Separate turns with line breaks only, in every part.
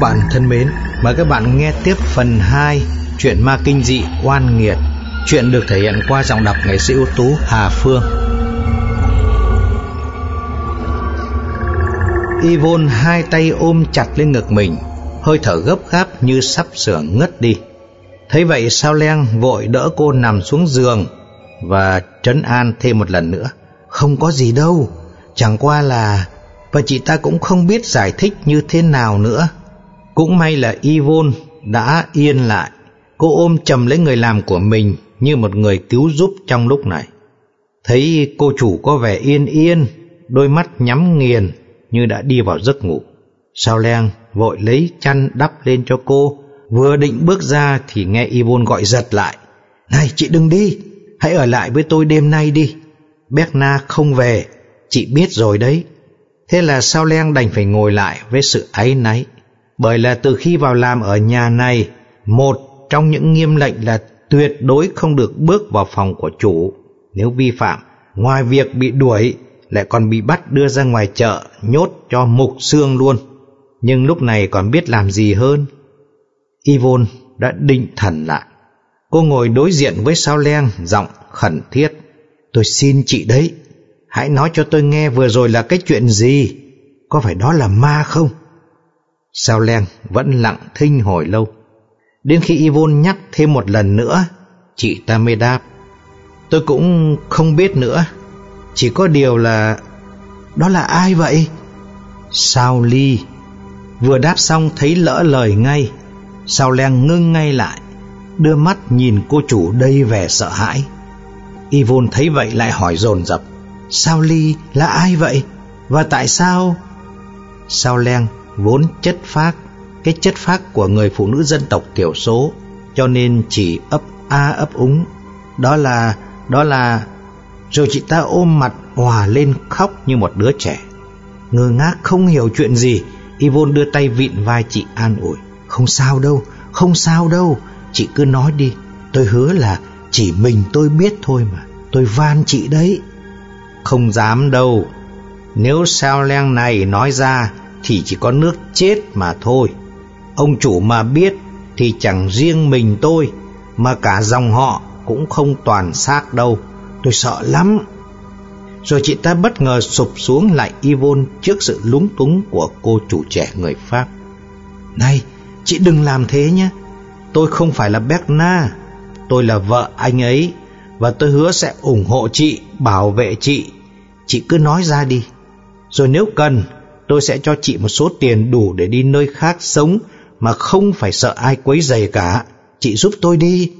Các bạn thân mến, mời các bạn nghe tiếp phần 2 Chuyện ma kinh dị oan nghiệt. Chuyện được thể hiện qua giọng đọc nghệ sĩ ưu tú Hà Phương. Yvonne hai tay ôm chặt lên ngực mình Hơi thở gấp gáp như sắp sửa ngất đi. Thấy vậy sao len vội đỡ cô nằm xuống giường Và trấn an thêm một lần nữa. Không có gì đâu Chẳng qua là Và chị ta cũng không biết giải thích như thế nào nữa cũng may là Yvonne đã yên lại. Cô ôm chầm lấy người làm của mình như một người cứu giúp trong lúc này. Thấy cô chủ có vẻ yên yên, đôi mắt nhắm nghiền như đã đi vào giấc ngủ. Sao Leng vội lấy chăn đắp lên cho cô, vừa định bước ra thì nghe Yvonne gọi giật lại. Này chị đừng đi, hãy ở lại với tôi đêm nay đi. Berna không về, chị biết rồi đấy. Thế là Sao Leng đành phải ngồi lại với sự áy náy bởi là từ khi vào làm ở nhà này, một trong những nghiêm lệnh là tuyệt đối không được bước vào phòng của chủ. Nếu vi phạm, ngoài việc bị đuổi, lại còn bị bắt đưa ra ngoài chợ, nhốt cho mục xương luôn. Nhưng lúc này còn biết làm gì hơn. Yvonne đã định thần lại. Cô ngồi đối diện với Sao Len, giọng khẩn thiết. Tôi xin chị đấy, hãy nói cho tôi nghe vừa rồi là cái chuyện gì? Có phải đó là ma không? Sao Len vẫn lặng thinh hồi lâu. Đến khi Yvonne nhắc thêm một lần nữa, chị ta mới đáp. Tôi cũng không biết nữa, chỉ có điều là... Đó là ai vậy? Sao Ly? Vừa đáp xong thấy lỡ lời ngay, Sao Len ngưng ngay lại, đưa mắt nhìn cô chủ đầy vẻ sợ hãi. Yvonne thấy vậy lại hỏi dồn dập Sao Ly là ai vậy? Và tại sao? Sao Len vốn chất phác, cái chất phác của người phụ nữ dân tộc thiểu số, cho nên chỉ ấp a ấp úng. Đó là, đó là... Rồi chị ta ôm mặt hòa lên khóc như một đứa trẻ. Ngơ ngác không hiểu chuyện gì, Yvonne đưa tay vịn vai chị an ủi. Không sao đâu, không sao đâu, chị cứ nói đi. Tôi hứa là chỉ mình tôi biết thôi mà, tôi van chị đấy. Không dám đâu, nếu sao len này nói ra thì chỉ có nước chết mà thôi. Ông chủ mà biết thì chẳng riêng mình tôi mà cả dòng họ cũng không toàn xác đâu. Tôi sợ lắm. Rồi chị ta bất ngờ sụp xuống lại Yvonne trước sự lúng túng của cô chủ trẻ người Pháp. Này, chị đừng làm thế nhé. Tôi không phải là Berna, tôi là vợ anh ấy và tôi hứa sẽ ủng hộ chị, bảo vệ chị. Chị cứ nói ra đi. Rồi nếu cần, tôi sẽ cho chị một số tiền đủ để đi nơi khác sống mà không phải sợ ai quấy rầy cả. Chị giúp tôi đi.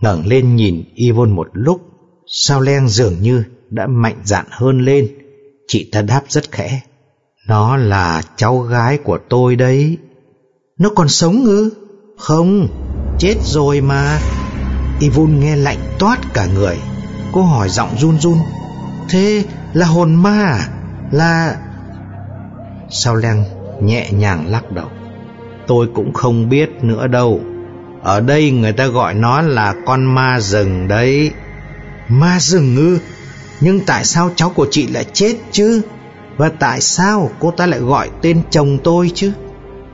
ngẩng lên nhìn Yvonne một lúc, sao len dường như đã mạnh dạn hơn lên. Chị ta đáp rất khẽ. Nó là cháu gái của tôi đấy. Nó còn sống ư? Không, chết rồi mà. Yvonne nghe lạnh toát cả người. Cô hỏi giọng run run. Thế là hồn ma à? Là Sao Leng nhẹ nhàng lắc đầu. Tôi cũng không biết nữa đâu. Ở đây người ta gọi nó là con ma rừng đấy. Ma rừng ư? Nhưng tại sao cháu của chị lại chết chứ? Và tại sao cô ta lại gọi tên chồng tôi chứ?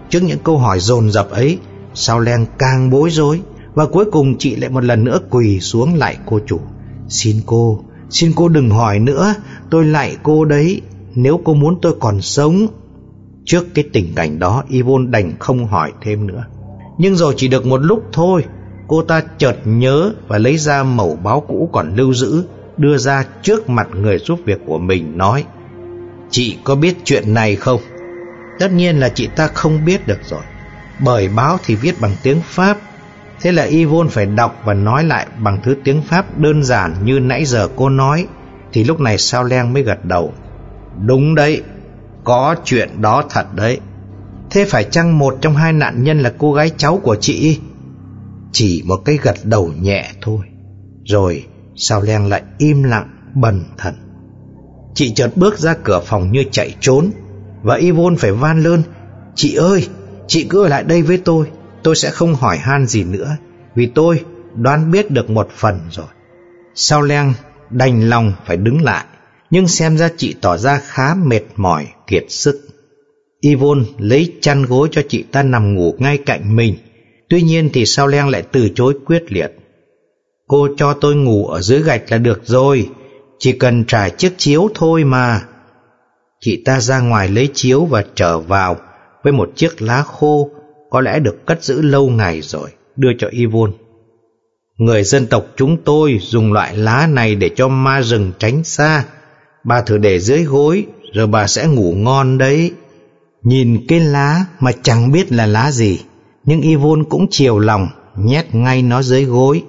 Trước những câu hỏi dồn dập ấy, Sao leng càng bối rối. Và cuối cùng chị lại một lần nữa quỳ xuống lại cô chủ. Xin cô Xin cô đừng hỏi nữa, Tôi lại cô đấy. Nếu cô muốn tôi còn sống. Trước cái tình cảnh đó, Yvonne đành không hỏi thêm nữa. Nhưng rồi chỉ được một lúc thôi, Cô ta chợt nhớ và lấy ra mẩu báo cũ còn lưu giữ, Đưa ra trước mặt người giúp việc của mình, nói, Chị có biết chuyện này không? Tất nhiên là chị ta không biết được rồi. Bởi báo thì viết bằng tiếng Pháp. Thế là Yvonne phải đọc và nói lại bằng thứ tiếng Pháp đơn giản như nãy giờ cô nói. Thì lúc này Sao Len mới gật đầu. Đúng đấy, có chuyện đó thật đấy. Thế phải chăng một trong hai nạn nhân là cô gái cháu của chị? Chỉ một cái gật đầu nhẹ thôi. Rồi, sao len lại im lặng, bần thần? Chị chợt bước ra cửa phòng như chạy trốn, Và Yvonne phải van lơn, Chị ơi, Chị cứ ở lại đây với tôi Tôi sẽ không hỏi han gì nữa, Vì tôi đoán biết được một phần rồi. Sao len đành lòng phải đứng lại? Nhưng xem ra chị tỏ ra khá mệt mỏi, kiệt sức. Yvonne lấy chăn gối cho chị ta nằm ngủ ngay cạnh mình. Tuy nhiên thì Sao Len lại từ chối quyết liệt. Cô cho tôi ngủ ở dưới gạch là được rồi, chỉ cần trải chiếc chiếu thôi mà. Chị ta ra ngoài lấy chiếu và trở vào với một chiếc lá khô có lẽ được cất giữ lâu ngày rồi, đưa cho Yvonne. Người dân tộc chúng tôi dùng loại lá này để cho ma rừng tránh xa. Bà thử để dưới gối, rồi bà sẽ ngủ ngon đấy. Nhìn cái lá mà chẳng biết là lá gì, nhưng Yvonne cũng chiều lòng, nhét ngay nó dưới gối.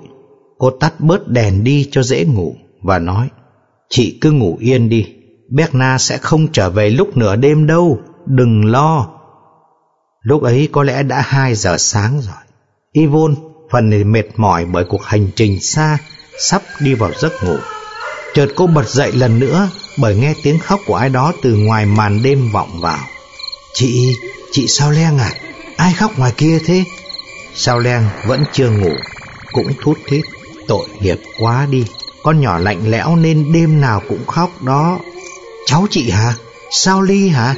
Cô tắt bớt đèn đi cho dễ ngủ và nói, chị cứ ngủ yên đi, Berna sẽ không trở về lúc nửa đêm đâu, đừng lo. Lúc ấy có lẽ đã hai giờ sáng rồi. Yvonne phần mệt mỏi bởi cuộc hành trình xa, sắp đi vào giấc ngủ. Chợt cô bật dậy lần nữa bởi nghe tiếng khóc của ai đó từ ngoài màn đêm vọng vào. Chị, chị sao len à? Ai khóc ngoài kia thế? Sao len vẫn chưa ngủ, cũng thút thít, tội nghiệp quá đi. Con nhỏ lạnh lẽo nên đêm nào cũng khóc đó. Cháu chị hả? Sao ly hả?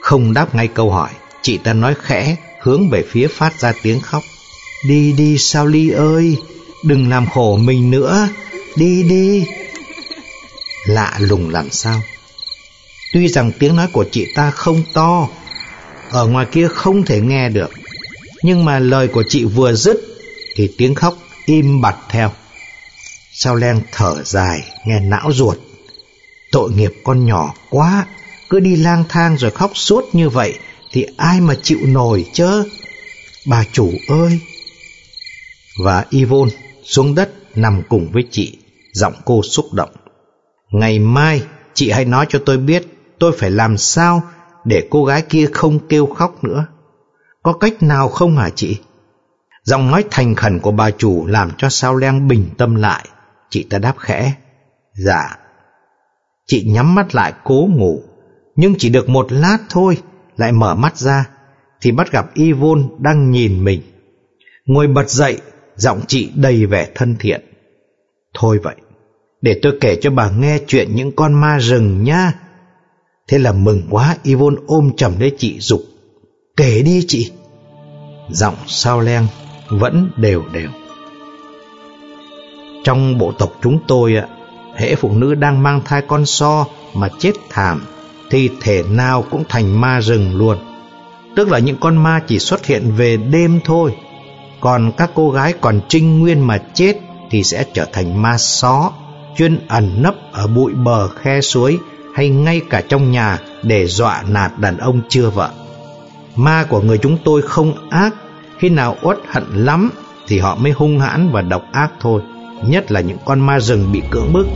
Không đáp ngay câu hỏi, chị ta nói khẽ hướng về phía phát ra tiếng khóc. Đi đi sao ly ơi, đừng làm khổ mình nữa, đi đi. Lạ lùng làm sao? Tuy rằng tiếng nói của chị ta không to, ở ngoài kia không thể nghe được, nhưng mà lời của chị vừa dứt thì tiếng khóc im bặt theo. Sao len thở dài, nghe não ruột. Tội nghiệp con nhỏ quá, cứ đi lang thang rồi khóc suốt như vậy thì ai mà chịu nổi chứ? Bà chủ ơi! Và Yvonne xuống đất nằm cùng với chị, giọng cô xúc động. Ngày mai chị hãy nói cho tôi biết tôi phải làm sao để cô gái kia không kêu khóc nữa. Có cách nào không hả chị? Giọng nói thành khẩn của bà chủ làm cho sao len bình tâm lại. Chị ta đáp khẽ. Dạ. Chị nhắm mắt lại cố ngủ, nhưng chỉ được một lát thôi, lại mở mắt ra, thì bắt gặp Yvonne đang nhìn mình. Ngồi bật dậy, giọng chị đầy vẻ thân thiện. Thôi vậy, để tôi kể cho bà nghe chuyện những con ma rừng nhá. Thế là mừng quá, Yvonne ôm chầm lấy chị dục Kể đi chị. Giọng sao len vẫn đều đều. Trong bộ tộc chúng tôi ạ, hễ phụ nữ đang mang thai con so mà chết thảm thì thể nào cũng thành ma rừng luôn. Tức là những con ma chỉ xuất hiện về đêm thôi. Còn các cô gái còn trinh nguyên mà chết thì sẽ trở thành ma só, chuyên ẩn nấp ở bụi bờ khe suối hay ngay cả trong nhà để dọa nạt đàn ông chưa vợ. Ma của người chúng tôi không ác, khi nào uất hận lắm thì họ mới hung hãn và độc ác thôi, nhất là những con ma rừng bị cưỡng bức.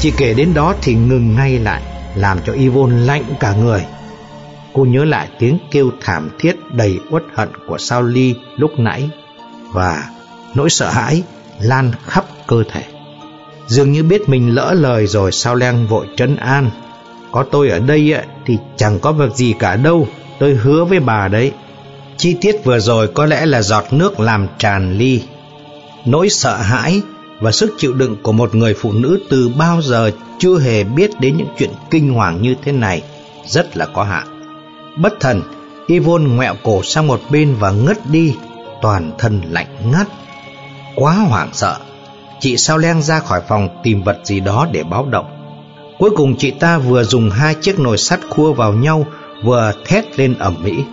Chỉ kể đến đó thì ngừng ngay lại, làm cho Yvonne lạnh cả người. Cô nhớ lại tiếng kêu thảm thiết đầy uất hận của Sao Ly lúc nãy và nỗi sợ hãi lan khắp cơ thể. Dường như biết mình lỡ lời rồi Sao leng vội trấn an. Có tôi ở đây thì chẳng có việc gì cả đâu, tôi hứa với bà đấy. Chi tiết vừa rồi có lẽ là giọt nước làm tràn ly. Nỗi sợ hãi và sức chịu đựng của một người phụ nữ từ bao giờ chưa hề biết đến những chuyện kinh hoàng như thế này rất là có hạn. Bất thần, Yvonne ngoẹo cổ sang một bên và ngất đi, toàn thân lạnh ngắt. Quá hoảng sợ, chị sao len ra khỏi phòng tìm vật gì đó để báo động. Cuối cùng chị ta vừa dùng hai chiếc nồi sắt khua vào nhau, vừa thét lên ầm mỹ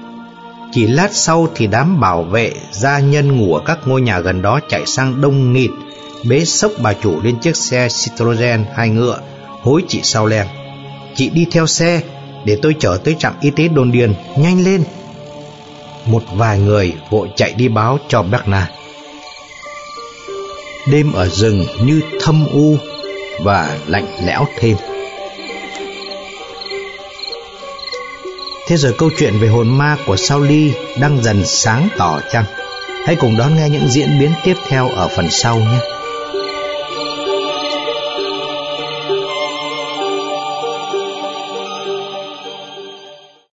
Chỉ lát sau thì đám bảo vệ, gia nhân ngủ ở các ngôi nhà gần đó chạy sang đông nghịt, bế sốc bà chủ lên chiếc xe Citroën hai ngựa, hối chị sao len. Chị đi theo xe, để tôi chở tới trạm y tế đồn điền, nhanh lên. Một vài người vội chạy đi báo cho Bernard. Đêm ở rừng như thâm u và lạnh lẽo thêm. Thế rồi câu chuyện về hồn ma của Sao Ly đang dần sáng tỏ chăng? Hãy cùng đón nghe những diễn biến tiếp theo ở phần sau nhé.